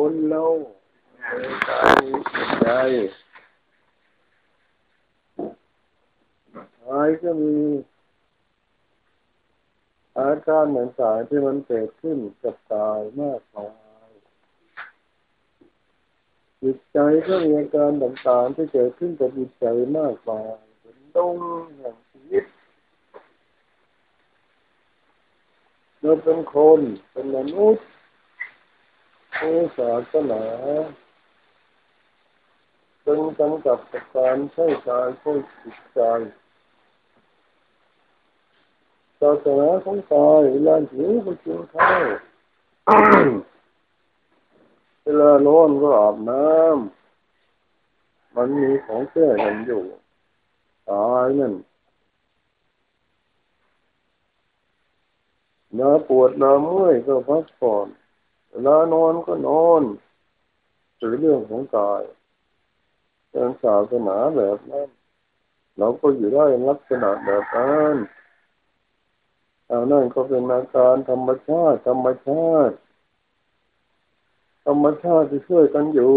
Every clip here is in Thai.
คนเราใจใจหายก็มีอาการเหมือนสายที่มันเกิดขึ้นกับกายมากมายจิตใจก็มีอาการต่างๆที่เกิดขึ้นกับจิตใจมากมายเป็นดงแห่งชีวิตเราเป็นคนเป็นมนุษย์ ผู้ศาสนาเป็นกำกับการใช้กายใช้จิตใจศาสนาของกายเวลาหิวก็กินข้าวเวลาร้อนก็อาบน้ำมันมีของแก้กันอยู่ตายนั่นยาปวดยาเมื่อยก็พักผ่อน เวลานอนก็นอนหรือเรื่องของกายเป็นศาสนาแบบนั้นเราก็อยู่ได้ลักษณะแบบนั้นเอานั่นก็เป็นอาการธรรมชาติธรรมชาติ ธรรมชาติที่ช่วยกันอยู่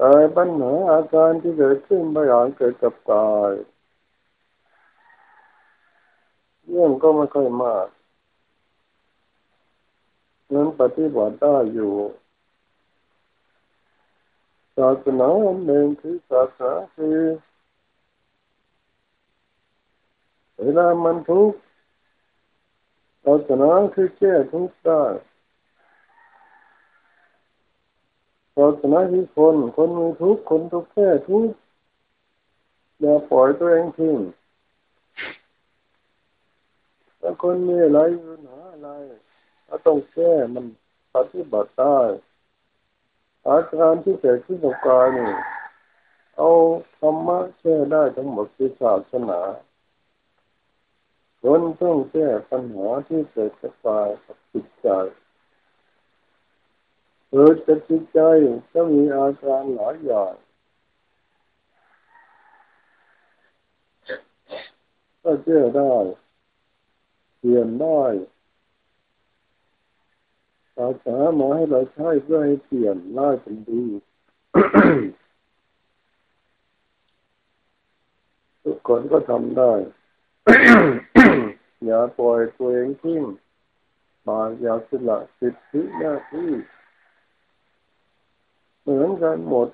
กายปัญหาอาการที่เกิดขึ้นบางอย่างเกิดกับกายเรื่องก็ไม่ค่อยมาก นั้นปฏิบัติได้อยู่ศาสนาอันหนึ่งคือศาสนาคือเวลามันทุกข์ศาสนาคือแก้ทุกข์ได้ศาสนาคือคนคนมีทุกข์คนทุกข์แก้ทุกข์อย่าปล่อยตัวเองทิ้งถ้าคนมีอะไรปัญหาอะไร ก็ต้องแก้มันปฏิบัติได้อาการที่เกิดขึ้นกับกายนี่เอาธรรมะแก้ได้ทั้งหมดที่ศาสนาคนต้องแก้ปัญหาที่เกิดกับกายกับจิตใจเกิดกับจิตใจก็มีอาการหลายอย่างก็แก้ได้เปลี่ยนได้ ศาสนามาให้เราใช้เพื่อให้เปลี่ยนร้ายเป็นดีทุกคนก็ทำได้ อย่าปล่อยตัวเองทิ้งมาอย่าสละสิทธิหน้าที่เหมือนกันหมด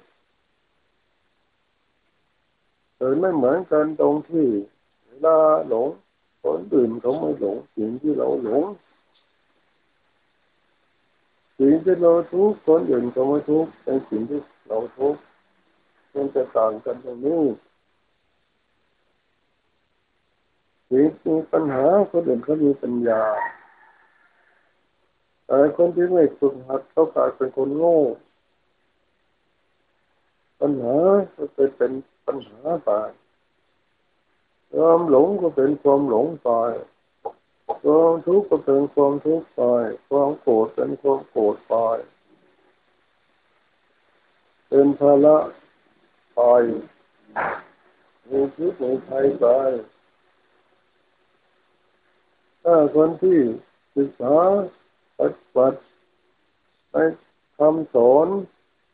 แต่ไม่เหมือนกันตรงที่เวลาหลงคนอื่นเขาไม่หลงสิ่งที่เราหลง สิ่งที่เราทุกข์คนอื่นเขาไม่ทุกข์เป็นสิ่งที่เราทุกข์มันจะต่างกันตรงนี้สิ่งมีปัญหาคนอื่นเขามีปัญญาแต่คนที่ไม่ฝึกหัดเขากลายเป็นคนโง่ปัญหาก็เป็นเป็นปัญหาไปความหลงก็เป็นความหลงไป ความทุกข์ก็เป็นความทุกข์ไปความโกรธเป็นความโกรธไปเป็นภาระไปมีพิษมีภัยไปถ้าคนที่ศึกษาปฏิบัติในคำสอน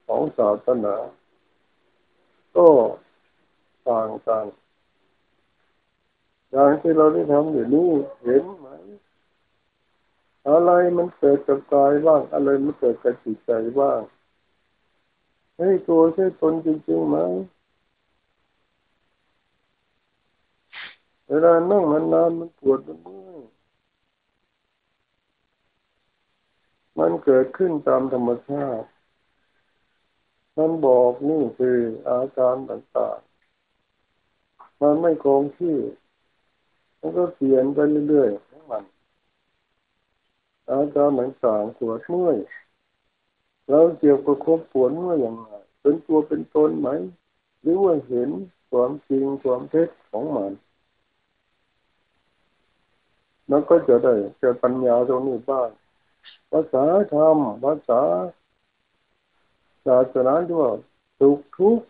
ของศาสนา ก็ต่างกันอย่างที่เราได้ทำอยู่นี้เห็นไหม อะไรมันเกิดกับกายบ้าง อะไรมันเกิดกับจิตใจบ้างให้ตัวใช่ตนจริงๆไหมเวลานั่งมันนานมันปวดมันเมื่อยมันเกิดขึ้นตามธรรมชาติ มันบอกนี่คืออาการต่างๆ มันไม่คงที่ มันก็เปลี่ยนไปเรื่อยๆของมัน อาการเหมือนต่างปวดเมื่อยเราเกี่ยวกับความปวดเมื่อยอย่างไรเป็นตัวเป็นตนไหม หรือว่าเห็นความจริงความเท็จของมันมันก็จะได้เกิดปัญญาตรงนี้บ้างภาษาธรรมภาษาศาสนาที่ว่าทุกทุก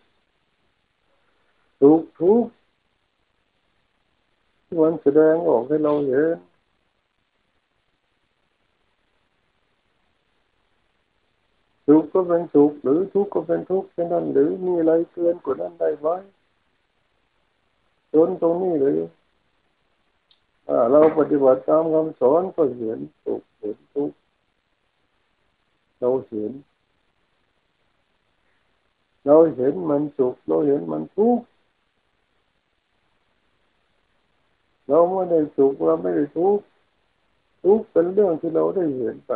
ทุกทุกมันแสดงออกให้เราเห็น สุขก็เป็นสุขหรือทุกข์ก็เป็นทุกข์เช่นนั้นหรือมีอะไรเกินกว่านั้นได้ไหมจนตรงนี้เลยเราปฏิบัติตามคำสอนก็เห็นสุขเห็นทุกข์เราเห็น เราเห็นมันสุขเราเห็นมันทุกข์เราไม่ได้สุขเราไม่ได้ทุกข์ทุกข์เป็นเรื่องที่เราได้เห็นไป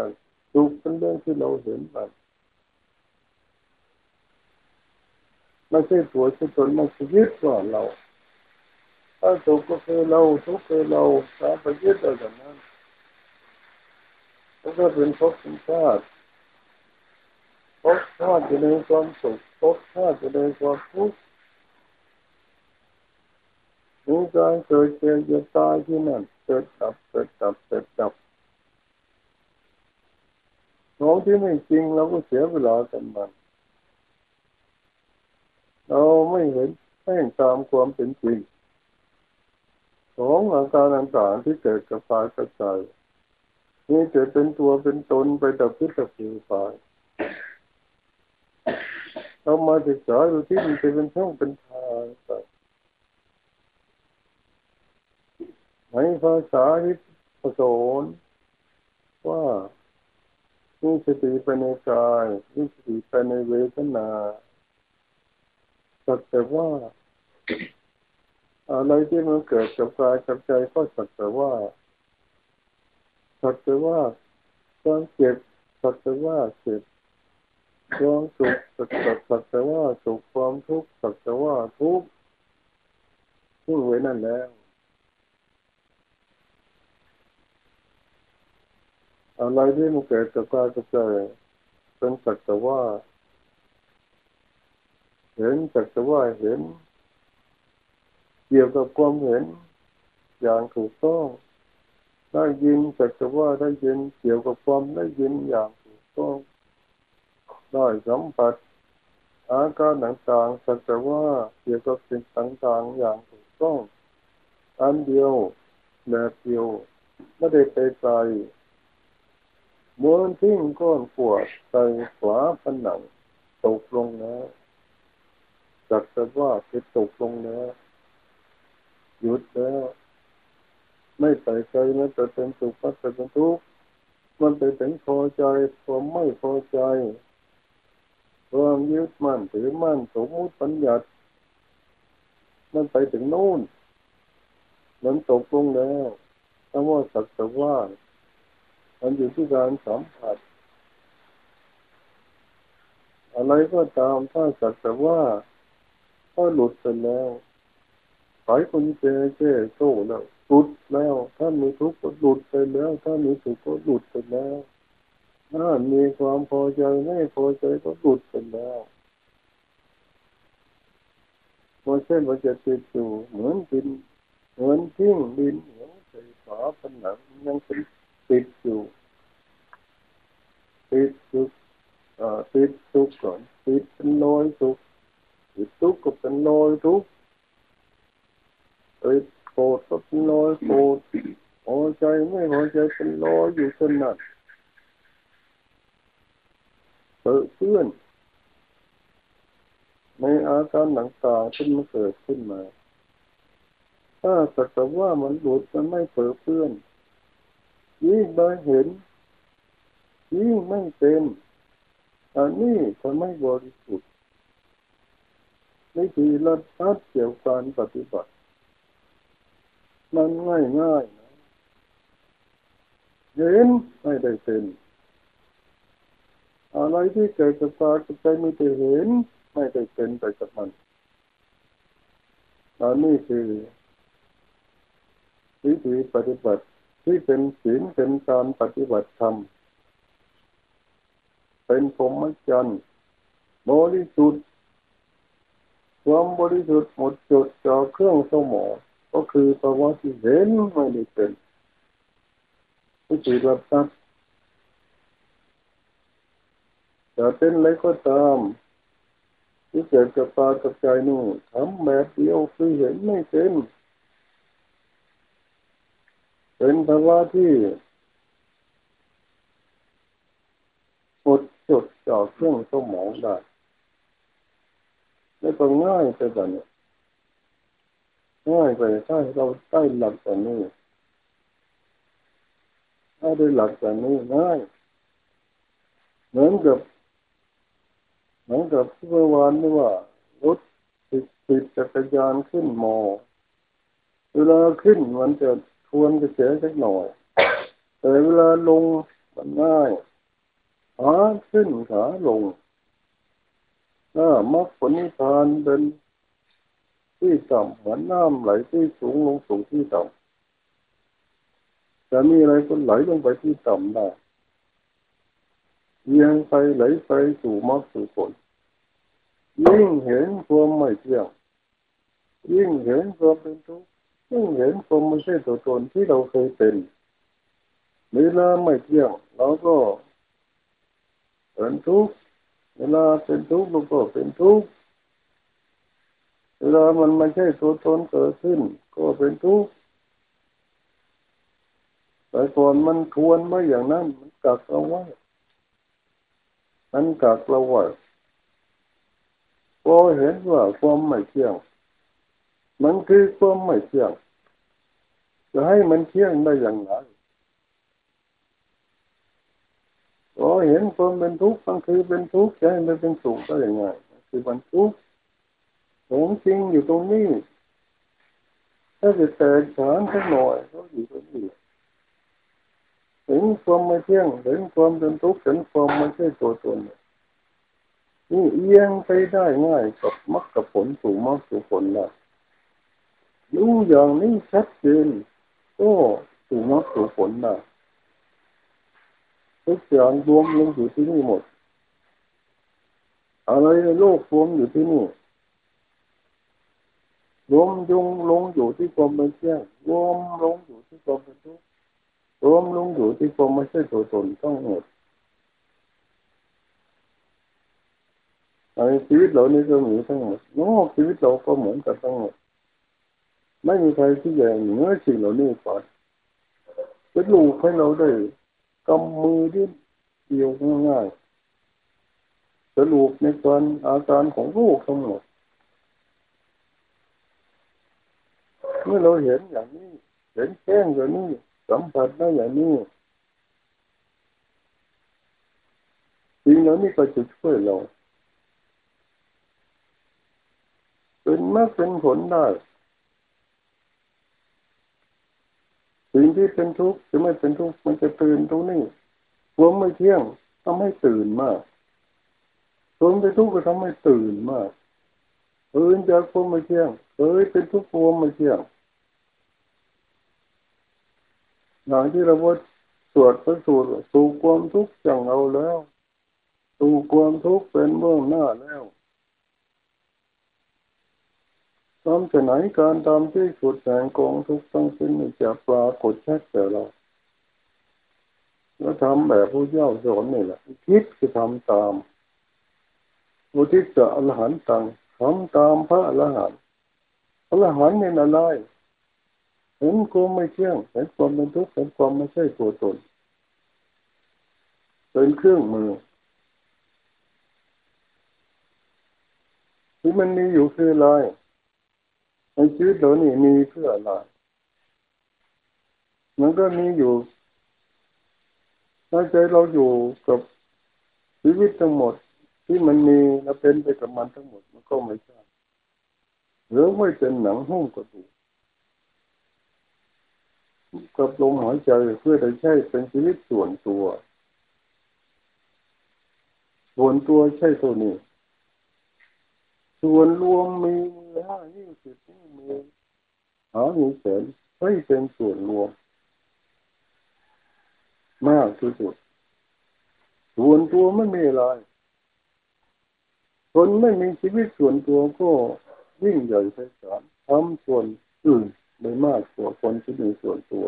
สุขเป็นเรื่องที่เราเห็นไป ไม่ใช่ตัวใช่ตนไม่ใช่ยึดว่าเราถ้าสุขก็คือเราทุกข์คือเราถ้าไปยึดเราอย่างนั้นก็เป็นภพเป็นชาติภพชาติจะในความสุขภพชาติจะในความทุกข์มีการเกิดเกิดจะตายที่นั่นเกิดดับเกิดดับเกิดดับของที่ไม่จริงเราก็เสียเวลากันมัน เราไม่เห็นแห่งตามความเป็นจริงของอาการต่างๆที่เกิดกับกายกับใจนี่จะเป็นตัวเป็นตนไปดับพิษผิวไปเรามาศึกษาดูที่มันจะเป็นช่องเป็นทางไปในภาษาที่ประสนว่ามีสติไปในกายมีสติไปในเวทนา สักแต่ว่าอะไรที่มันเกิดกับกายกับใจก็สักแต่ว่าสักแต่ว่าความเจ็บสักแต่ว่าเจ็บความสุขสักสักแต่ว่าสุขความทุกข์สักแต่ว่าทุกข์ทิ้งไว้นั่นแล้วอะไรที่มันเกิดกับกายกับใจเป็นสักแต่ว่า เห็นสักแต่ว่าเห็น เกี่ยวกับความเห็น อย่างถูกต้องได้ยินสักแต่ว่าได้ยินเกี่ยวกับความได้ยินอย่างถูกต้องได้สัมผัสอาการต่างๆสักแต่ว่าเกี่ยวกับสิ่งต่างๆอย่างถูกต้องอันเดียวแบบเดียวไม่ได้ไปไกลมื่อทิ้งก้อนปวดใส่ขวาผนังตกลงแล้ว จักแต่ว่าจะตกลงแล้วหยุดแล้ว ไม่ใส่ใจมันจะเป็นสุขมันจะเป็นทุกข์มันไปถึงพอใจความไม่พอใจความยึดมั่นถือมั่นสมมติปัญญามันไปถึงโน่นมันตกลงแล้วถ้าว่าสักแต่ว่ามันอยู่ที่การสัมผัส อะไรก็ตามถ้าสักแต่ว่า ก็หลุดไปแล้วขายคนเจเจโซ่แล้วหลุดแล้ว ถ้ามีทุกข์ก็หลุดไปแล้ว ถ้ามีสุขก็หลุดไปแล้วถ้ามีความพอใจไม่พอใจก็หลุดไปแล้วมันเช่นมันจะติดอยู่เหมือนดินเหมือนทิ้งดินเหมือนใส่ฝาผนังยังเป็นติดอยู่ติดสุกอ่าติดสุกก่อนติดเป็นลอยสุกติด ทุกข์ก็เป็นลอยทุกข์เอ้ยโกรธก็เป็นลอยโกรธพอใจไม่พอใจเป็นลอยอยู่เช่นนั้นเปิดเพื่อนในอาการต่างๆที่มันเกิดขึ้นมา ถ้าสักแต่ว่ามันหลุดมันไม่เปิดเพื่อน ยิ่งได้เห็น ยิ่งไม่เป็นอันนี้ก็ไม่บริสุทธิ์ วิธีรัดทัดเกี่ยวกับการปฏิบัติ มันง่ายง่ายนะเห็นไม่ได้เป็นอะไรที่เกิดกับตากับใจไม่ได้เห็น ไม่ได้เป็นไปกับมันอันนี้คือวิธีปฏิบัติที่เป็นศีลเป็นการปฏิบัติธรรม เป็นพรหมจรรย์บริสุทธิ์ ความบริสุทธิ์หมดจดจ่อเครื่องสมองก็คือภาวะที่เห็นไม่ได้เป็นผู้จิตรับทรัพย์จะเป็นอะไรก็ตามที่เกิดกับตากับใจนู่นทำแบบเดียวคือเห็นไม่เป็นเป็นภาวะที่อดจดจ่อเครื่องสมองได้ ไม่ต้องง่ายไปแบบนี้ง่ายไปถ้าเราได้หลักแบบนี้ถ้าได้หลักแบบนี้ง่ายเหมือนกับเหมือนกับเมื่อวานนี่ว่ารถติดติดจักรยานขึ้นมอเวลาขึ้นมันจะทวนกระแสสักหน่อย แต่เวลาลงมันง่ายขาขึ้นขาลง ถ้ามรรคผลนิพพานเป็นที่ต่ำเหมือนน้ำไหลที่สูงลงสู่ที่ต่ำจะมีอะไรก็ไหลลงไปที่ต่ำได้เยียงไปไหลไปสู่มรรคสู่ผลยิ่งเห็นความไม่เที่ยงยิ่งเห็นความเป็นทุกข์ยิ่งเห็นความไม่ใช่ตัวตนที่เราเคยเป็นเวลาไม่เที่ยงเราก็เป็นทุกข์ เวลาเป็นทุกข์เราก็เป็นทุกข์เวลามันไม่ใช่ตัวตนเกิดขึ้น ก็เป็นทุกข์แต่ก่อนมันทวนม่อย่างนั้น มันกักเราไว้มันกักเราไว้พอเห็นว่าความไม่เที่ยง มันคือความไม่เที่ยง จะให้มันเที่ยงได้อย่างไรพ อเห็นความเป็นทุกข์มันคือเป็นทุกข์จะให้มันเป็นสุขได้อย่างไรคือมันทุกข์ของจริงอยู่ตรงนี้ ถ้าจะแตกฉานสักหน่อยก็อยู่ตรงนี้เห็นความไม่เที่ยงเห็นความเป็นทุกข์เห็นความไม่ใช่ตัวตนนี่เอียงไปได้ง่ายกับมรรคกับผลสู่มรรคสู่ผลนะรู้อย่างนี้ชัดเจนก็สู่มรรคสู่ผลนะ ทุกอย่างรวมลงอยู่ที่นี่หมดอะไรในโลกรวมอยู่ที่นี่รวมยุงลงอยู่ที่ความเป็นเที่ยงรวมลงอยู่ที่ความเป็นทุกข์รวมลงอยู่ที่ความไม่ใช่ตัวตนต้องหมดในชีวิตเรานี่ก็มีทั้งหมดนอกชีวิตเราก็เหมือนกันทั้งหมด ไม่มีใครที่ใหญ่เหนือสิ่งเหล่านี้ก่อนเป็นลูกให้เราได้ กำมือดิ้นเดียวง่ายๆสรุปในการอาการของลูกทั้งหมด เมื่อเราเห็นอย่างนี้ เห็นแจ้งอย่างนี้ สัมผัสได้อย่างนี้สิ่งเหล่านี้ก็จะช่วยเรา เป็นมากเป็นผลได้ สิ่งที่เป็นทุกข์จะไม่เป็นทุกข์มันจะตื่นตรงนี้ความไม่เที่ยงทำให้ตื่นมากความเป็นทุกข์ก็ทำให้ตื่นมากตื่นจากความไม่เที่ยงเคยเป็นทุกข์ความไม่เที่ยงอย่างที่เราว่าสวดพระสูตรสู่ความทุกข์จังเอาแล้วสู่ความทุกข์เป็นเบื้องหน้าแล้ว ทำจะไหนการทำที่สุดแห่งกองทุกทั้งสิ้นจะปรากฏชัดแต่เราแล้วทำแบบผู้เจ้าสอนนี่แหละคิดคือทำตามอุทิศจะอรหันตังทำตามพระอรหันต์อรหันต์เนี่ยอะไรเห็นความไม่เที่ยงเห็นความเป็นทุกข์เห็นความไม่ใช่ตัวตนเป็นเครื่องมือที่มันมีอยู่คืออะไร ในชีวิตเรานี่มีเพื่ออะไรมันก็มีอยู่ถ้าใจเราอยู่กับชีวิตทั้งหมดที่มันมีเราเป็นไปกับมันทั้งหมดมันก็ไม่ใช่หรือไม่เป็นหนังหุ้มกระดูกกับลมหายใจเพื่อจะใช้เป็นชีวิตส่วนตัว ส่วนตัวใช่ตัวนี้ ส่วนรวมมีมือห้านิ้วสิบนิ้วมือหานิ้วแขนไม่เป็นส่วนรวม มากที่สุด ส่วนตัวไม่มีอะไรคนไม่มีชีวิตส่วนตัวก็ยิ่งใหญ่ไพศาลทำส่วนอื่นไม่มากกว่าคนที่มีส่วนตัว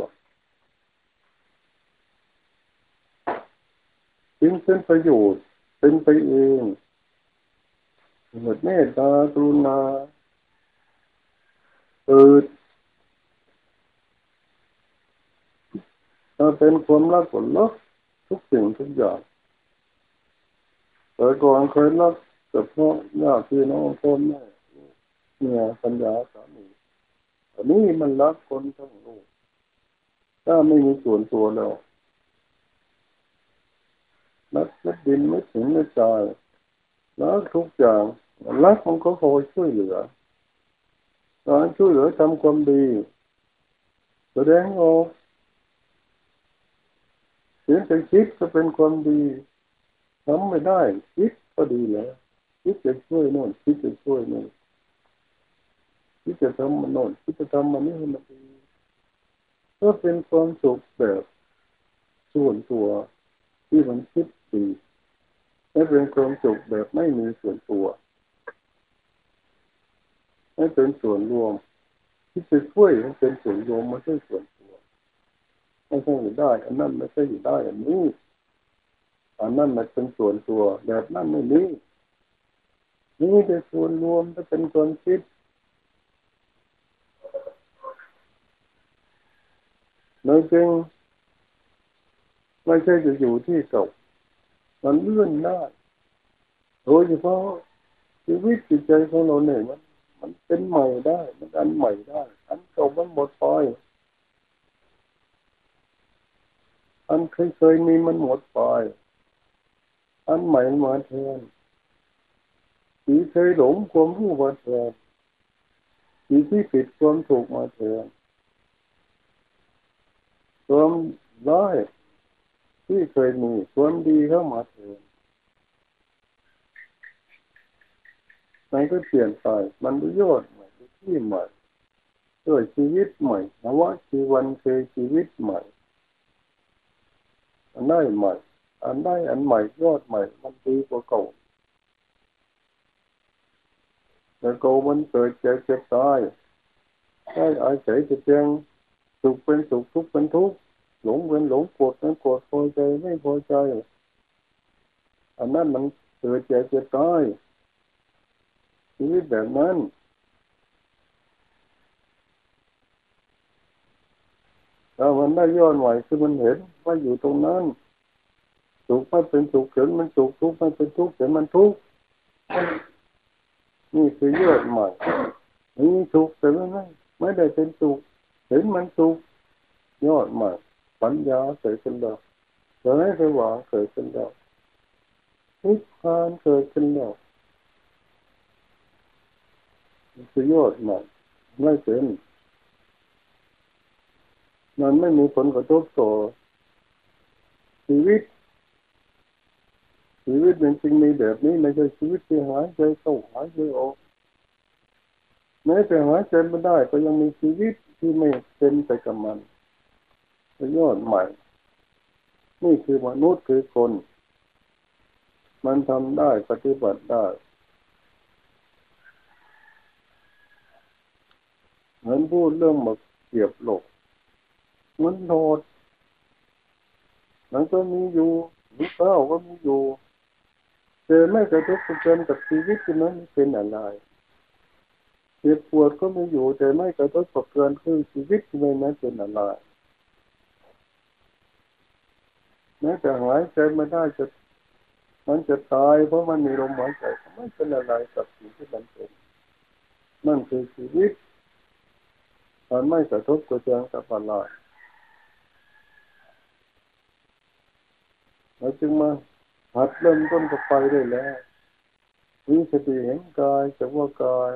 จึงเป็นประโยชน์เป็นไปเอง เหมือนเมตตากรุณาเกิดถ้าเป็นความรักผลลัพธ์ทุกสิ่งทุกอย่างแต่ก่อนเคยรักกับพ่อญาติพี่น้องพ่อแม่เนี่ยปัญญาสามีอันนี้มันรักคนทั้งโลกถ้าไม่มีส่วนตัวแล้วรักนักดินไม่ถึงไม่ใจรักทุกอย่าง รักมันก็คอยช่วยเหลือการช่วยเหลือทำความดีแสดงออกเสียงแต่คิดก็เป็นความดีทำไม่ได้คิดก็ดีแล้วคิดจะช่วยโน่นคิดจะช่วยโน่นคิดจะทำมันโน่นคิดจะทำมันนี่ให้มันดีก็เป็นความสุขแบบส่วนตัวที่มันคิดดีไม่เป็นความสุขแบบไม่มีส่วนตัว ไม่เป็นส่วนรวม ที่จะช่วยมันเป็นส่วนรวมไม่ใช่ส่วนตัวไม่ใช่อยู่ได้ อันนั้นไม่ใช่อยู่ได้อันนี้อันนั้นมันเป็นส่วนตัวแบบนั้นไม่มีนี่เป็นส่วนรวมจะเป็นคนคิดนื่องจึงไม่ใช่จะอยู่ที่เก่ามันเลื่อนได้โดยเฉพาะชีวิตจิตใจของเราเนี่ยมัน มันเป็นใหม่ได้มันอันใหม่ได้อันเก่ามันหมดไปอันเคยเคยมีมันหมดไปอันใหม่มาแทนที่เคยหลงความรู้มาแทนที่ที่ผิดความถูกมาแทนความร้ายที่เคยมีความดีเข้ามาแทน มันก็เปลี่ยนไปมันดูยอดใหม่ที่ใหม่ด้วยชีวิตใหม่นวชีวันเคยชีวิตใหม่อันได้ใหม่อันได้อันใหม่ยอดใหม่มันดีกว่าเก่าแต่เก่ามันเกิดเจ็บเจ็บตายได้อาศัยจะเพียงสุขเป็นสุขทุกข์เป็นทุกข์หลงเป็นหลงโกรธเป็นโกรธพอใจไม่พอใจ อันนั้นมันเกิดเจ็บเจ็บตาย ชีวิตแบบนั้นถ้ามันได้ย้อนไหวคือมันเห็นว่าอยู่ตรงนั้นสุขมันเป็นสุขเห็นมันสุขทุกข์ไมันเป็นทุกข์เห็นมันทุกข์นี่คือยอดใหม่นี่สุขแต่ไม่ไม่ได้เป็นสุขเห็นมันสุขยอดใหม่ปัญญาเกิดขึ้นแล้วเกิดให้สว่างเกิดขึ้นแล้วนิพพานเกิดขึ้นแล้ว คือยอดใหม่ไม่เป็นมันไม่มีผลกระทบต่อชีวิต ชีวิตมันจริงมีแบบนี้ไม่ใช่ชีวิตที่หายใจเข้าหายใจออกแม้แต่หายใจไม่ได้ก็ยังมีชีวิตที่ไม่เป็นไปกับมันยอดใหม่ นี่คือมนุษย์คือคน มันทำได้ปฏิบัติได้ เหมือนพูดเรื่องมาเกียบโลกมันโทษมันก็มีอยู่ลูกเต้าก็มีอยู่เจอไม่กระทบกระเทือนกับชีวิตนั้นเป็นอะไรเจ็บปวดก็มีอยู่แต่ไม่กระทบกระเทือนคือชีวิตที่นั้นเป็นอะไรแม้แต่หายใจไม่ได้จะมันจะตายเพราะมันมีลมหายใจไม่เป็นอะไรกับสิ่งที่มันเป็นนั่นคือชีวิต มันไม่กระทบกระเทือนกับอะไรเราจึงมาหัดเริ่มต้นกับไปได้แล้ววิสติเห็นกายจะว่ากาย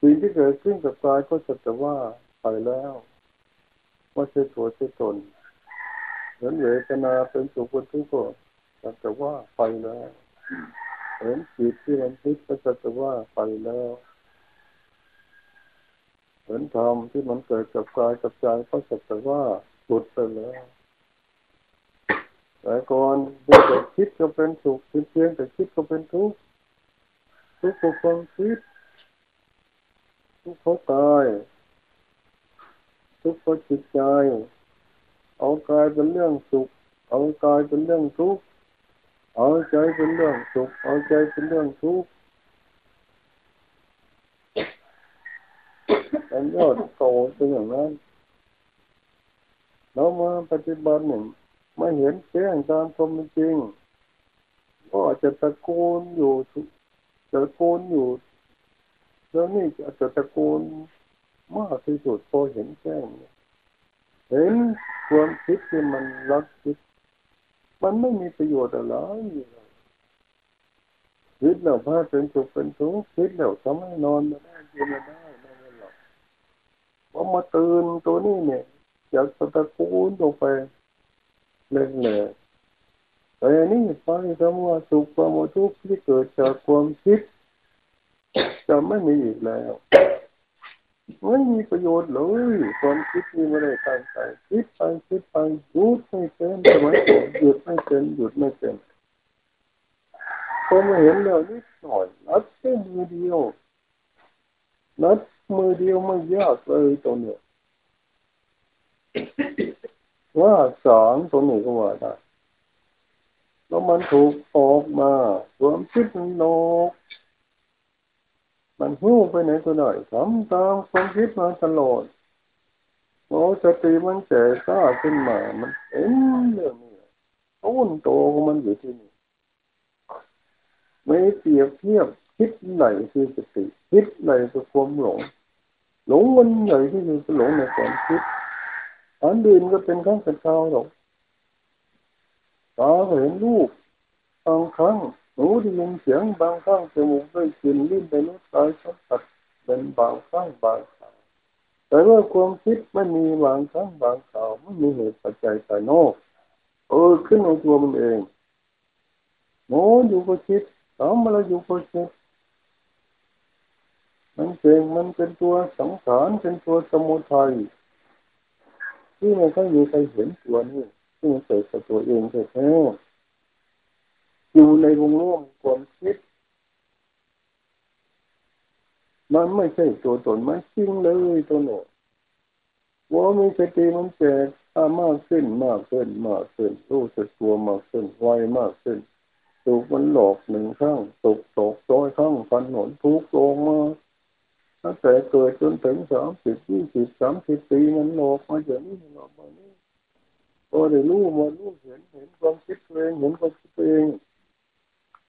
สิ่งที่เกิดขึ้นกับกายก็จะจะว่าไปแล้วว่าใช่ตัวใช่ตนเห็นเวทนาเป็นสุขเป็นทุกข์ก็จะว่าไปแล้วเห็นจิตที่มันคิดก็จะจะว่าไปแล้ว ห็นธรรมที่มันเกิดกับกายกับใจก็สัจะจะว่าหลุดไปแล้วแต่ก่อนเพียงแต่คิดก็เป็นสุขเพียงแต่คิดก็เป็นทุกข์ทุกข์ของความคิด ทุกข์ของกายทุกข์ของจิตใจ เอากายเป็นเรื่องสุข เอากายเป็นเรื่องทุกข์เอาใจเป็นเรื่องสุข เอาใจเป็นเรื่องทุกข์ เป็นยอดโตเป็นอย่างนั้นเรามาปฏิบัติหนึ่งไม่เห็นแจ้งตามความจริงก็จะตะโกนอยู่ตะโกนอยู่ แล้วนี่อาจจะตะโกนมากที่สุดพอเห็นแจ้งเห็นความคิดที่มันรักคิด มันไม่มีประโยชน์อะไรคิดแล้วพาเป็นสุขเป็นทุกข์คิดแล้วทำให้นอนไม่ได้กินไม่ได้ พอมาตื่นตัวนี้เนี่ยอยากตะกนออกไปเล่นเลยแต่นี่ไปคำว่าสุขความทุกข์ที่เกิดจากความคิดจะไม่มีอีกแล้วไม่มีประโยชน์เลยความคิดนี้ไม่ได้ตั้งใจคิดไปคิดไปหยุดไม่เป็นสมัยก่อนหยุดไม่เป็นหยุดไม่เป็นพอมาเห็นแล้วนิดหน่อยนัดแค่มือเดียวนัด มือเดียวไม่ยากเลยตัวเนี้ยว่าสองตัวนี้ก็ว่าได้แล้วมันถูกออกมาควมคิดนก มันหู้ไปไหนก็ได้ทำตามความคิดมาตลอดโอ้สติมันแก่กล้าขึ้นมา มันเห็นเรื่องนี้ต้นโตของมันอยู่ที่นี่ไม่เปรียบเทียบคิดไหนคือสติ คิดไหนคือความหลง หลงมันใหญ่ที่สุดหลงในความคิดอันดื่นก็เป็นข้งเป็นข้าวหรอกตาเห็นรูปบางครั้งหูได้ยินเสียงบางครั้งจมูกได้กลิ่นลิ้นได้รสกายสัมผัสเป็นบางครั้งบางคราวแต่ว่าความคิดไม่มีบางครั้งบางคราวไม่มีเหตุปัจจัยภายนอกเออขึ้นในตัวมันเองโน้อยู่ก็คิดทำอะไรอยู่ก็คิด มันเป็นมันเป็นตัวสังขารเป็นตัวสมุทัยที่ไม่ค่อยมีใครเห็นตัวนี้ที่มันเกิดกับตัวเองแท้อยู่ในวงร่วมความคิด มันไม่ใช่ตัวตนมันจริงเลยตัวหนูว่ามีสติมันแก่มากขึ้นมากขึ้นมากขึ้นรู้สึกตัวมากขึ้นไวมากขึ้นถูกมันหลอกหนึ่งครั้งตกตกร้อยครั้งฟันหนนทุกลงมา ตั้งแต่เกิดจนถึงสามสิบยี่สิบสามสิบปีมันหลอกมาอย่างนี้หลอกมานี้พอได้รู้มารู้เห็นเห็นความคิดตัวเองเห็นความคิดตัวเอง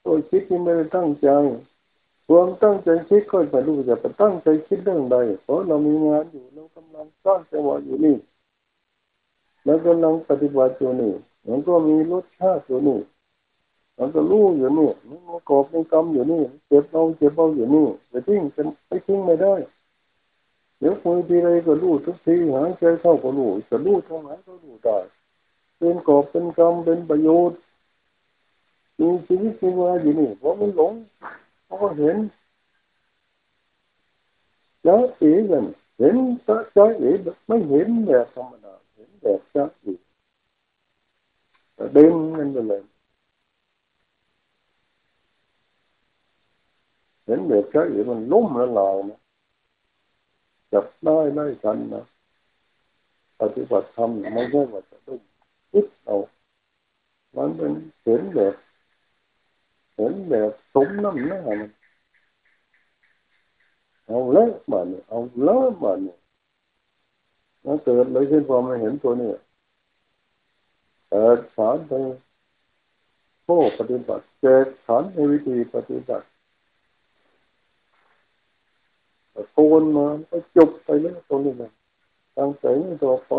ตัวคิดที่ไม่ได้ตั้งใจความตั้งใจคิดก็ไม่รู้จะไปตั้งใจคิดเรื่องใดเพราะเรามีงานอยู่เรากำลังสร้างจังหวะอยู่นี่แล้วกำลังปฏิบัติอยู่นี่มันก็มีรสชาติอยู่นี่ มันก็รู้อยู่นี่มันกอบมีกรรมอยู่นี่เจ็บเอาเจ็บเอาอยู่นี่ไปทิ้งเป็นไปทิ้งไม่ได้เดี๋ยวคุยทีไรก็รู้ทุกทีหายใจเข้าก็รู้จะรู้ตรงไหนก็รู้ได้เป็นกอบเป็นกรรมเป็นประโยชน์มีชีวิตมีวาอยู่นี่เพราะมันหลงเพราะเห็น แล้วเอ๋กันเห็นจะจะเอ๋ไม่เห็นแบบธรรมดาเห็นแบบจะเอ๋เดินกันไปเลย ห็นแบบจะเอ๋มันลุ่มละลายนะจับได้ได้กันนะปฏิบัติธรรมไม่ใช่ว่าจะดุ้มคิดเอามันเป็นเห็นแบบเห็นแบบสมน้ำหน้ามันเอาเลยมาเนี่ยเอาเลยมาเนี่ยแล้วเกิดเลยขึ้นพอมาเห็นตัวนี้เกิดสอนไปโค้ปฏิบัติเกิดสอนในวิธีปฏิบัติ โกนมาก็จบไปแล้วตรงนี้นะตั้งใจต่อไป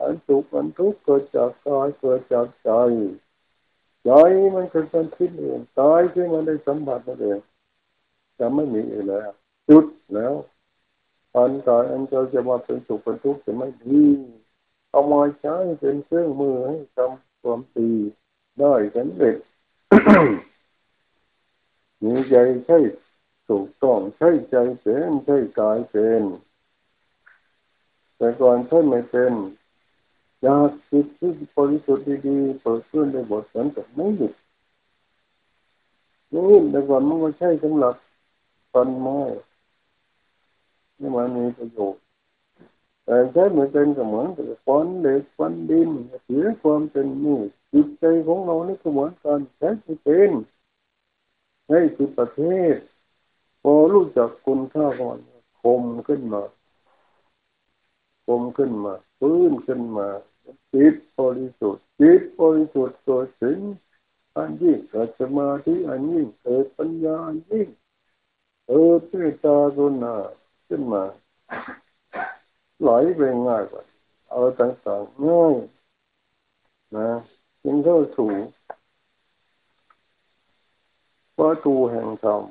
อันสุขอันทุกข์เกิดจากกายเกิดจากใจใจมันคือการคิดเองตายที่มันได้สัมผัสนั่นเองจะไม่มีอีกแล้วจุดแล้วอันกายอันเจจะมาเป็นสุขเป็นทุกข์จะไม่ดีเอามาใช้เป็นเครื่องมือให้ทำความดีได้สำเร็จมีใจใช่ ถูกต้องใช่ใจเป็นใช่กายเป็นแต่ก่อนใช่ไม่เป็นอยากจิตที่บริสุทธิ์ดีๆเปิดขึ้นในบทสนทนาไม่หยุดนี่แต่ก่อนมันไม่ใช่สำหรับต้นไม้นี่มันมีประโยชน์แต่ใช้เหมือนเป็นก็เหมือนกับฟันเหล็กฟันดินเสียความเป็นนี่จิตใจของเรานี่ก็เหมือนกันใช้เป็นให้คือประเทศ พอรู้จักคุณค่าขอนคมขึ้นมาคมขึ้นมาพื้นขึ้นมาจิตบริสุทธิ์จิตบริสุทธิ์ตัวสิงอันยิ่งเกิดสมาธิอันยิ่งเกิดปัญญาอันยิ่งเกิดปัญญาอันยิ่งเมตตากุณาขึ้นมาไหลไปง่ายกว่าเอาต่างๆง่ายนะจึงเข้าสู่ประตูแห่งธรรม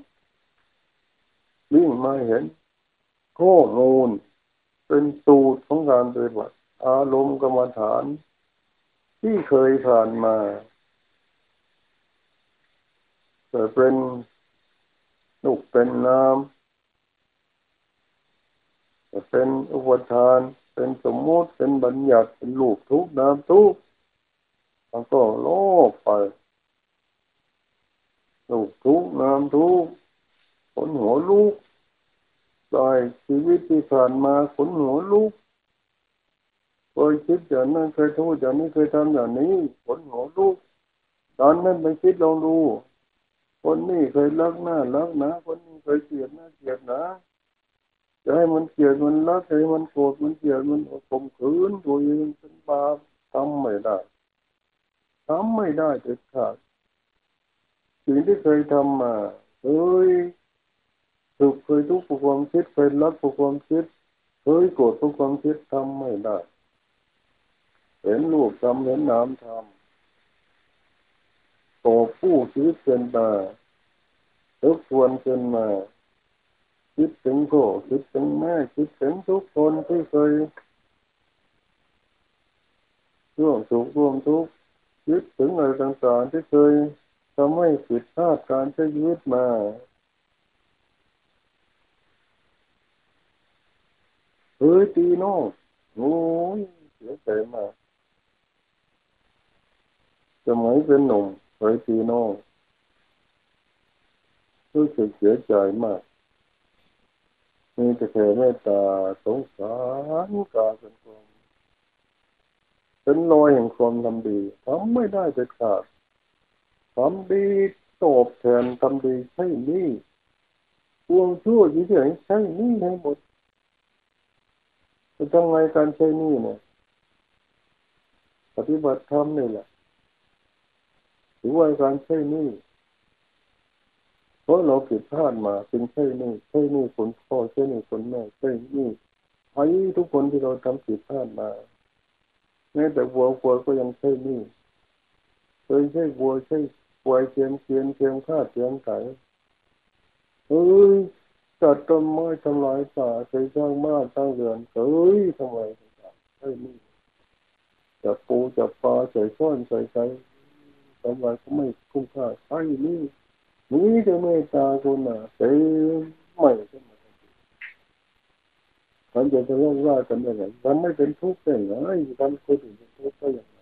วิ่งมาเห็นข้อมูลเป็นตูดของการปฏิบัติอารมณ์กรรมฐาน ที่เคยผ่านมาจะเป็นลูกเป็นน้ำจะเป็นอุปทาน เป็นสมมติเป็นบัญญัติเป็นลูกทุกน้ำทุกมันก็โลกไปลูกทุกน้ำทุก นหัวลูกลอยชีวิตที่ผ่านมาขนหัวลูกเคยคิดอย่างนั้นเคยทูดอย่างนี้เคยทำอย่างนี้ขนหัวลูก ตอนนั้นไปคิดลองดู คนนี้เคยรักหน้ารักนะคนนี้เคยเกลียดหน้าเกลียดนะจะให้มันเกลียดมันรักให้มันโกรธมันเกลียดมันข่มขืนตัวเองเป็นบาปทำไม่ได้ทำไม่ได้เด็ดขาดสิ่งที่เคยทำมาเคย สุขเคยทุกข์ผู้ความคิดเคยรักผู้ความคิดเคยโกรธผู้ความคิดทำไม่ได้ เห็นลูกทำเห็นน้ำทำต่อผู้ชีวิตเป็นมาทุกควรเป็นมา คิดถึงพ่อคิดถึงแม่คิดถึงทุกคนที่เคยร่วมสุขร่วมทุกข์คิดถึงอะไรต่างๆที่เคยทำให้ผิดพลาดการใช้ชีวิตมา เฮ้ยตีโน่โอ้ยเสียใจมากสมัยเป็นหนุ่มเคยตีโน่รู้สึกเสียใจมากมีแต่แค่เมตตาสงสารกาเป็นความเป็นรอยแห่งความทำดีทำไม่ได้จะขาดทำดีตอบแทนทำดีใช่นี่วงชั่วยี่เฉยใช่นี่ให้หมด จะทำไงการใช้นี่เนี่ยปฏิบัติธรรมนี่แหละหรือว่าการใช้นี่เพราะเราผิดพลาดมาเป็นใช่นี่ใช่นี่คนพ่อใช่นี่คนแม่ใช่นี่ไอ้ทุกคนที่เราทำผิดพลาดมาแม้แต่วัววัวก็ยังใช่นี่เคยใช่วัวใช่วัวเชียนเชียนเชียนข้าเชียนไก่เฮ้ย ตัดต้นไม้ทำลายป่าใช้ช่างบ้านช่างเรือนเฮ้ยทำไมใช่นี่จับปูจับปลาใส่ช้อนใส่ใจทำไมก็ไม่คุ้มค่าใช่นี่นี่จะเมตตาคนน่ะเต็มไม่ขึ้นมามันจะจะเล่าว่ากันได้ไงมันไม่เป็นทุกข์ได้ไงมันคนอื่นเป็นทุกข์ได้ยังไง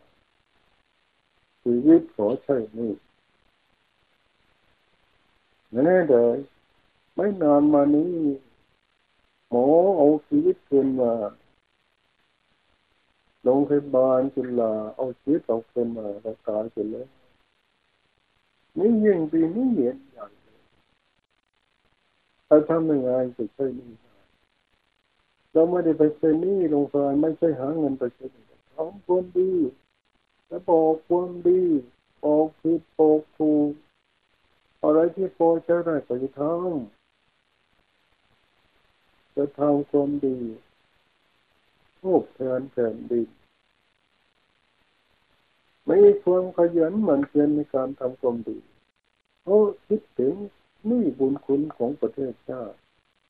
ชีวิตขอใช่นี่แน่เลย ไม่นานมานี้ หมอเอาชีวิตคืนมาโรงพยาบาลจุฬาเอาชีวิตเอาคืนมารักษาเสร็จแล้วนี่ยิ่งดีนี่เห็นอย่างถ้าทำยังไงจะใช่นี่เราไม่ได้ไปใช้นี่ลงไปไม่ใช่หาเงินไปใช้ทำความดีแล้วบอกความดีบอกผิดบอกถูกอะไรที่พอจะได้ไปทำ จะทำความดีโอบแทนแผ่นดินไม่ความขยันหมั่นเพียรในการทำความดีเพราะคิดถึงนี่บุญคุณของประเทศชาติ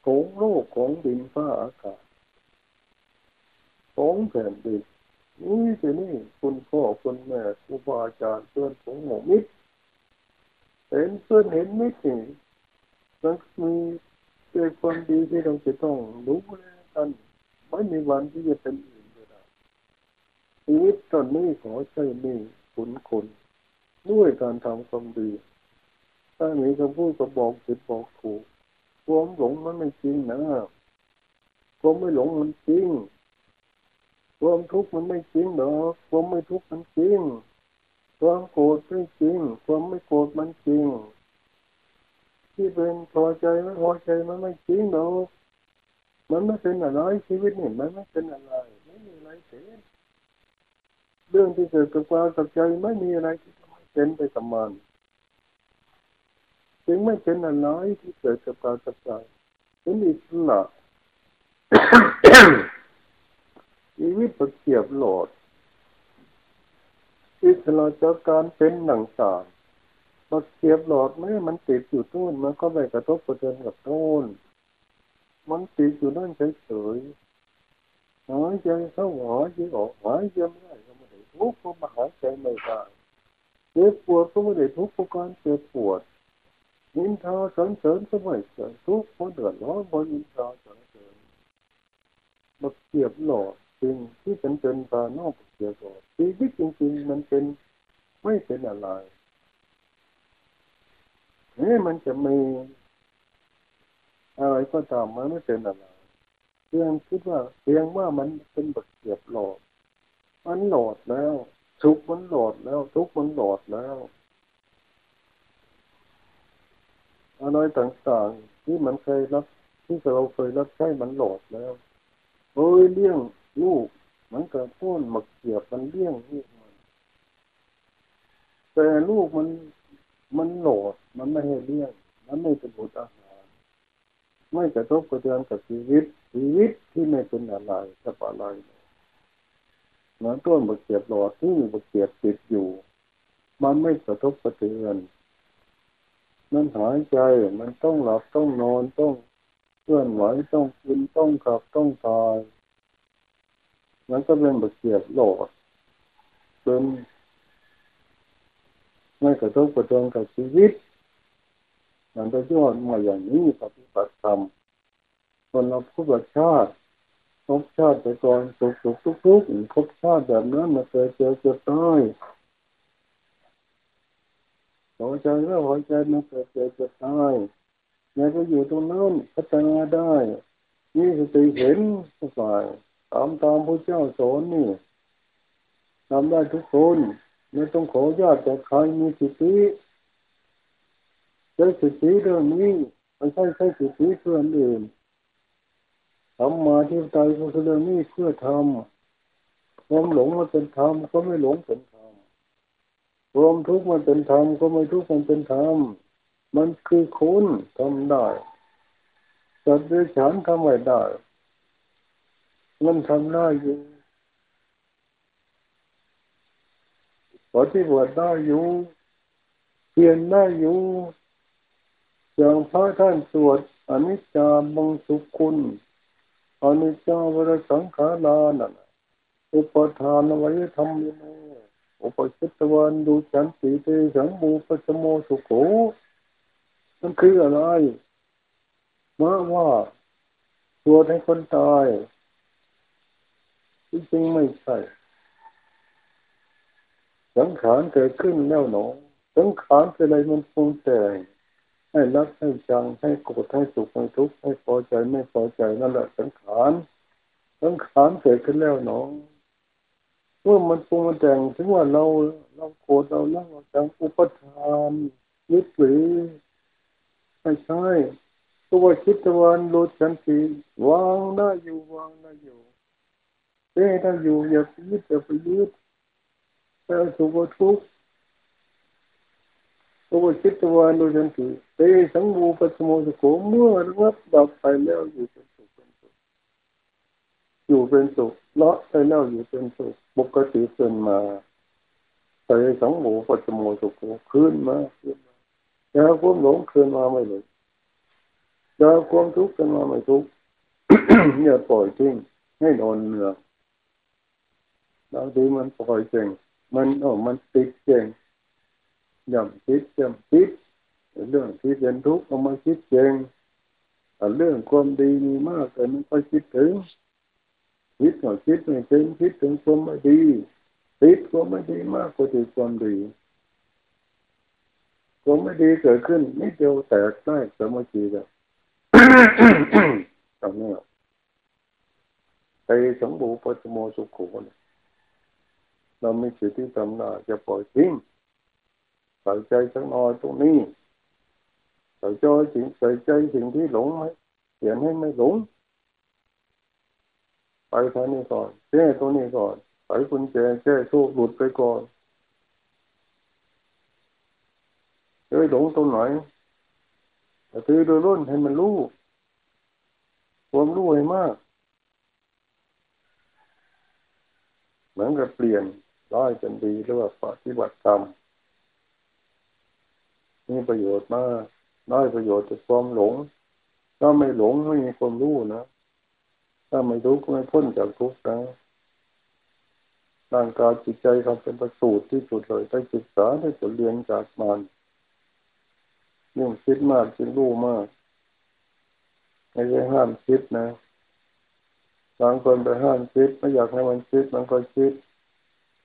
ของโลกของดินฟ้าอากาศของแผ่นดินนี่สินี่คุณพ่อคุณแม่ครูบาอาจารย์เพื่อนของหมู่มิตรเห็นเพื่อนเห็นมิตรนี่มันมี เกิดความดีที่เราจะต้องรู้แลกันไม่มีวันที่จะเป็นอื่นเลยชีวิตตอนนี้ขอใช้นี่คุณคนด้วยการทำความดี ถ้ามีคำพูดก็บอกผิดบอกถูกความหลงมันไม่จริงนะความไม่หลงมันจริงความทุกข์มันไม่จริงหรอกความไม่ทุกข์มันจริงความโกรธไม่จริง ความไม่โกรธมันจริง ที่เป็นพอใจไม่พอใจมันไม่จริงหรอกมันไม่เป็นอะไรชีวิตนี่มันไม่เป็นอะไร ไม่มีอะไรเป็นเรื่องที่เกิดกับความกับใจไม่มีอะไรที่ทำให้ใจเป็นไปกับมันจึงไม่เป็นอะไรที่เกิดกับกายกับใจเป็นอิสระชีวิตประเกียบโหลดอิสระจากการเป็นหนังสาร ระเกียบหลอดไม่มันติดอยู่ต้นมันก็ไม่กระทบกระเทือนกับต้น มันติดอยู่นั่นเฉยๆหายใจเข้าหายใจออกหายใจไม่ได้ก็ไม่ได้ทุกข์เพราะมาหายใจไม่ได้เจ็บปวดก็ไม่ได้ทุกข์เพราะการเจ็บปวดนินทาสรรเสริญก็ไม่เกิดทุกข์เพราะเดือดร้อนเพราะนินทาสรรเสริญมาเกียบหลอดจริงที่เป็นเป็นตานอกเกียบหลอดชีวิตจริง ๆ มันเป็นไม่เป็นอะไร นี่มันจะมีอะไรก็ตามมันไม่เป็นอะไรเพียงคิดว่าเพียงว่ามันเป็นบทเกียบหลอด มันหลอดแล้ว ทุกมันหลอดแล้ว ทุกมันหลอดแล้วอะไรต่างๆที่มันเคยรับ ที่เราเคยรับใช้มันหลอดแล้วเอ้ยเลี้ยงลูกมันกิดพ้นหมักเกียบมันเลี้ยงลูกมันแต่ลูกมันมันหลอด มันไม่ให้เลี้ยงมันไม่เป็นบุตรอาหารไม่กระทบกระเทือนกับชีวิต ชีวิตที่ไม่เป็นอะไรจะอะไรเหมือนต้นบกเกียบหลอดที่มีบกเกียบติดอยู่ มันไม่กระทบกระเทือนมันหายใจมันต้องหลับต้องนอนต้องเคลื่อนไหวต้องกินต้องขับต้องตายมันก็เป็นบทเกียบโลอดเป็นไม่กระทบกระเทือนกับชีวิต มันจะยอดมาอย่างนี้ปฏิบัติธรรมคนเราพูดว่าชาติพบชาติไปก่อนสุขสุขทุกทุกพบชาติแบบนั้นมาเจอเจอเจอตายพอใจแล้วพอใจมันเกิดเกิดจะตายแม้ก็อยู่ตรงนั้นพัฒนาได้นี่สติเห็นฝ่ายตามตามพระเจ้าสอนนี่ทำได้ทุกคนไม่ต้องขอญาติจากใครมีสติ ใช้สติเรื่องนี้ไม่ใช่ใช้สติเพื่อนอื่นทำมาที่ใจก็คือเรื่องนี้เพื่อทำความหลงมาเป็นธรรมก็ไม่หลงเป็นธรรมรวมทุกข์มันเป็นธรรมก็ไม่ทุกข์มันเป็นธรรมมันคือคุณทำได้สัตว์ด้วยฉันทำไม่ได้มันทำได้อยู่ปฏิบัติได้อยู่เพียนได้อยู่ อย่างพระท่านสวดอนิจจาบังสุคุณอนิจจาวรสังขารานั่นอุปทานไว้ทำยังไงอุปชิตวันดูฉันสีเตสังบูปสโมสุโขมันคืออะไรมาว่าตัวให้คนตายจริงไม่ใช่ สังขารเกิดขึ้นแล้วหนอสังขารคืออะไรมันปรุงแต่ง ให้รักให้จังให้โกรธให้สุขให้ทุกข์ให้พอใจไม่พอใจนั่นแหละสังขารสังขารเกิดขึ้นแล้วหนอมื่อมันปรุงมันแต่งถึงว่าเราเราโกรธเราเล่งเราจังอุปทานยึดหรือไม่ใช่ตัวคิดวันโลดฉันสีวางได้อยู่วางได้อยู่เต้ได้อยู่อย่าไปยึดอย่าไปยึดแต่สุขทุกข์ ตัวคิดวันโลดฉันสีเตสังบูปสมุสโขเมื่อรับดับไปแล้วอยู่เป็นสุขเป็นสุขอยู่เป็นสุขละไปแล้วอยู่เป็นสุขปกติขึ้นมาใจสองหมูปัจโมสุขขึ้นมาขึ้นมาอย่าความหลงขึ้นมาไม่หลงอย่าความทุกข์ขึ้นมาไม่ทุกข์อย่าปล่อยทิ้งให้นอนเหนือบางทีมันปล่อยเก่งมันโอ้มันติดเก่ง ย่ำคิดย่ำคิดเรื่องที่เป็นทุกข์เอามาคิดเก่งเรื่องความดีมีมากแต่ม่ค่อยคิดถึงคิดหน่อยคิดไม่ถึงคิดถึงความไม่ดีติดความไม่ดีมากกว่าติดความดีความไม่ดีเกิดขึ้นนิดเดียวแตกได้สมาธิแล้วตรงนี้ไปสมบูรณ์ปัจโมสุขุนเราไม่สิทธิทำหนาจะปล่อยทิ้ง ใส่ใจสักหน่อยตรงนี้ใส่ใจสิ่งใส่ใจสิ่งที่หลงไหมเขียนให้ไม่หลง ไปท่านี้ก่อนแก้ตัวนี้ก่อนไขกุญแจแก้โซ่หลุดไปก่อนยหลงตรงไหนแต่ตือโดยรุ่นให้มันรู้ความรู้ให้มาก เหมือนกับเปลี่ยนร้อยเป็นดีหรือว่าปฏิบัติธรรม มีประโยชน์มากได้ประโยชน์จากความหลง ถ้าไม่หลงไม่มีความรู้นะ ถ้าไม่รู้ก็ไม่พ้นจากทุกข์นะร่างกายจิตใจเขาเป็นประสูตรที่สุดเลยได้ศึกษาได้บทเรียนจากมันยิ่งคิดมากจึงรู้มาก ไม่ใช่ห้ามคิดนะบางคนไปห้ามคิดไม่อยากให้มันคิดมันก็คิด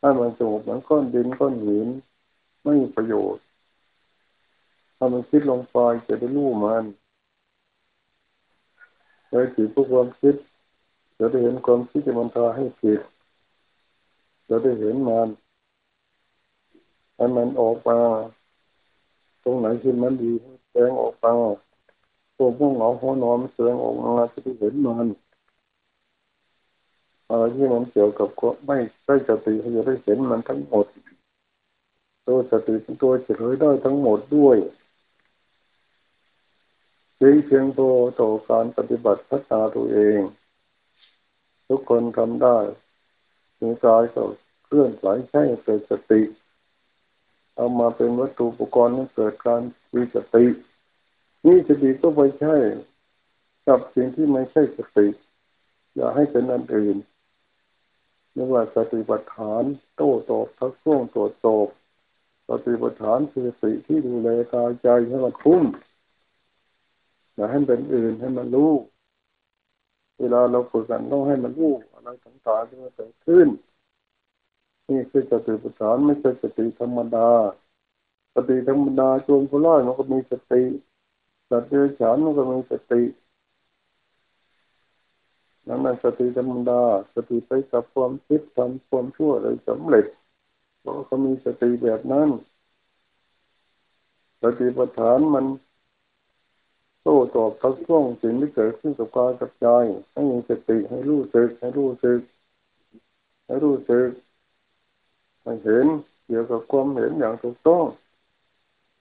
ให้มันสงบมันก้อนดินก้อนหินไม่มีประโยชน์ ถ้ามันคิดลงไปจะได้รู้มันเลยจิตพวกความคิดจะได้เห็นความคิดที่มันพาให้ผิดจะได้เห็นมันให้มันออกมาตรงไหนที่มันดีแสงออกมาตัวพวกเหงาหัวนอนแสงออกมาจะได้เห็นมันอะไรที่มันเกี่ยวกับก็ไม่ได้สติเขาจะได้เห็นมันทั้งหมด ตัวสติตัวเฉลยได้ทั้งหมดด้วย จริงเพียงพอต่อการปฏิบัติพัฒนาตัวเอง ทุกคนทำได้ถึงกายก็เคลื่อนไหวใช้เกิดสติ เอามาเป็นวัตถุอุปกรณ์ให้เกิดการมีสติ นี่สติก็ไปใช้กับสิ่งที่ไม่ใช่สติ อย่าให้เป็นอันอื่นเรียกว่าสติปัฏฐานโต้ตอบทักท้วงตรวจสอบสติปัฏฐานคือสติที่ดูแลกายใจให้มันคุ้ม อย่าให้เป็นอื่นให้มันรู้เวลาเราฝึกกันต้องให้มันรู้อะไรต่างๆที่มันเกิดขึ้น นี่คือสติปัฏฐานไม่ใช่สติธรรมดาสติธรรมดาจงพลอยมันก็มีสติสัตว์เดรัจฉานมันก็มีสตินั่นนั่นสติธรรมดา สติไปกับความคิดทำความชั่วเลยสำเร็จเพราะเขามีสติแบบนั้นสติปัฏฐานมัน โต้ตอบทักท้วงสิ่งที่เกิดขึ้นกับกายกับใจให้มีสติให้รู้สึกให้รู้สึกให้รู้สึกให้เห็นเกี่ยวกับความเห็นอย่างถูกต้อง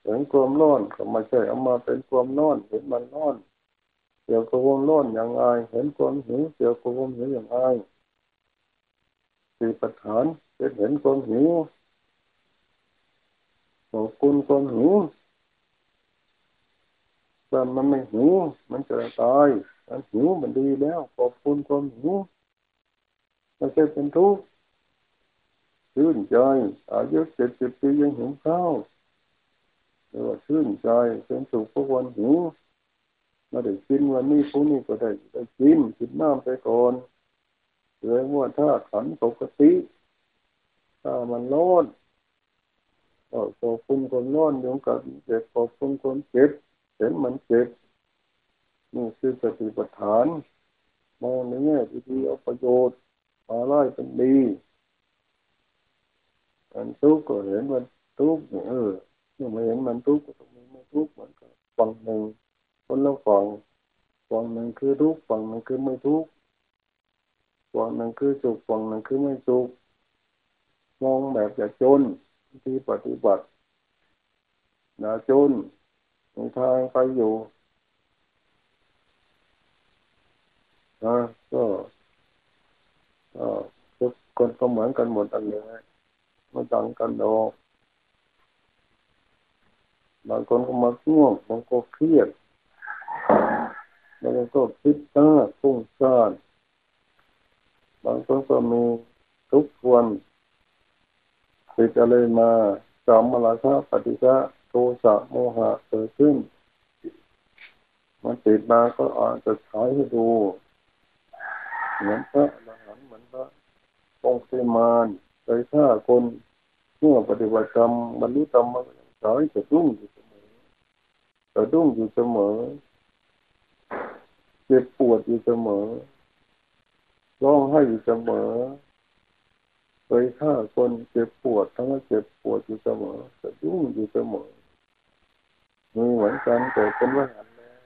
เห็นความร้อนก็ไม่ใช่เอามาเป็นความร้อนเห็นมันร้อนเกี่ยวกับความร้อนอย่างไรเห็นความหิวเกี่ยวกับความหิวอย่างไรสี่ปัญหาเป็นเห็นความหิวขอบคุณความหิว ถ้ามันไม่หิวมันจะตายมันหิวมันดีแล้วขอบคุณความหิวไม่ใช่เป็นทุกข์ชื่นใจอายุเจ็ดสิบปียังหิวข้าวเรียกว่าชื่นใจเป็นสุขเพราะวันหิวมาได้กินวันนี้พรุ่งนี้ก็ได้ได้กินกินน้ำไปก่อนเลยว่าถ้าขันปกติถ้ามันร้อนก็ขอบคุณคนร้อนอยงกับเจ็บขอบคุณคนเจ็บ ห็นมันเจ็บนี่คือสติปัฏฐานมองในแง่ดีเอาประโยชน์มาไล่เป็นดีมันทุกข์ก็เห็นมันทุกข์เออเมื่อไม่เห็นมันทุกข์ก็ตรงนี้ไม่ทุกข์เหมือนกันฝั่งหนึ่งคนละฝั่งฝั่งหนึ่งคือทุกข์ฝั่งหนึ่งคือไม่ทุกข์ฝั่งหนึ่งคือสุขฝั่งหนึ่งคือไม่สุขมองแบบอย่าจนที่ปฏิบัติอย่าจน มีทางไปอยู่นะก็ก็ทุกคนก็เหมือนกันหมดอันเลยไม่ต่างกันดอกบางคนก็มาง่วงบางคนเครียดบางคนก็คิดต้าฟุ้งซ่านบางคนก็มีทุกวันติดอะไรมาจอมมลาชาปฏิฆะ โทสะโมหะเกิดขึ้น มันติดมาก็อาจจะใช้ให้ดู เหมือนพระอรหันต์เหมือนพระองค์เสมานเคยฆ่าคนเมื่อปฏิบัติกรรมบรรลุธรรมมาสายจะดุ้งอยู่เสมอจะดุ้งอยู่เสมอเจ็บปวดอยู่เสมอร้องไห้อยู่เสมอเคยฆ่าคนเจ็บปวดทั้งเจ็บปวดอยู่เสมอจะดุ้งอยู่เสมอ มีเหมือนกันแต่เป็นว่าหันแล้ว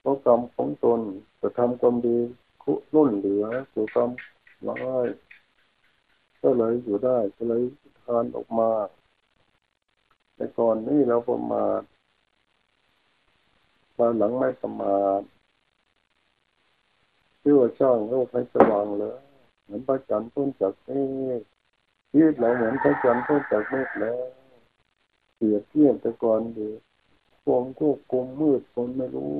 เพราะกรรมของตนจะทำความดีคุรุ่นเหลือตัวกรรมร้ายก็เลยอยู่ได้ก็เลยทานออกมาในแต่ก่อนนี่เราประมาทตอนหลังไม่ประมาทชื่อว่าช่องโลกให้สว่างเลยเหมือนพระจันทร์พ้นจากเมฆชีวิตเราเหมือนพระจันทร์พ้นจากเมฆแล้ว เสียเทียบแต่ก่อนดีความควบคุมมืดคนไม่รู้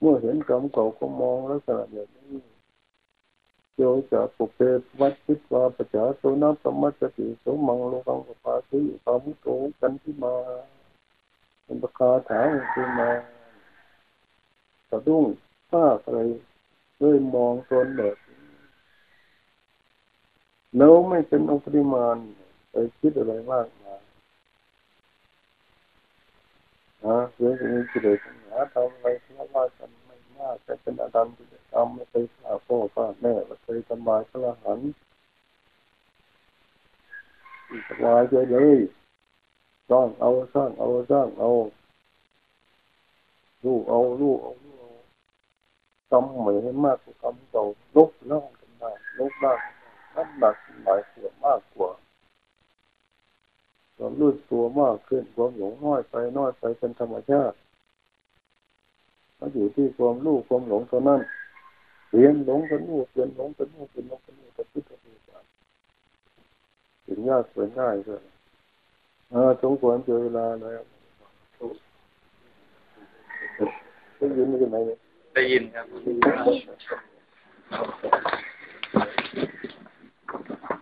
เมื่อเห็นกรรมเก่าก็มองลักษณะอย่างนี้โยจะปุเพวัดคิดว่าปัจจาโสนัปมัสติสมังโลกังปปาสิปามุโตกันที่มาเป็นประคาถาขึ้นมาสะดุ้งป้าอะไรด้วยมองตนแบบแล้วไม่เป็นองค์ปริมาณไปคิดอะไรมากมาย นะเรื่องนี้กิเลสหาทำอะไรทะลาะกันไม่มากแต่เป็นอาดัมที่ทำไม่เคยฆ่าพ่อฆ่าแม่ไม่เคยทำลายพระหันสบายใจเลยสร้างเอาสร้างเอาสร้างเอาลูกเอาลูกเอาลูกเอาทำใหม่ให้มากกว่าทำเก่าลบล่างกันได้ลบล่างน้ำหนักหลายส่วนมากกว่า ความรู้ตัวมากขึ้นความหลงน้อยไปน้อยไปเป็นธรรมชาติมันอยู่ที่ความรู้ความหลงเท่านั้นเรียนหลงกันรู้เรียนหลงกันรู้เรียนหลงกันรู้กันพิจารณาถึงยากเป็นง่ายเลยเออสมควรเจอเวลาแล้วได้ยินไหมไหนเนี่ยได้ยินครับ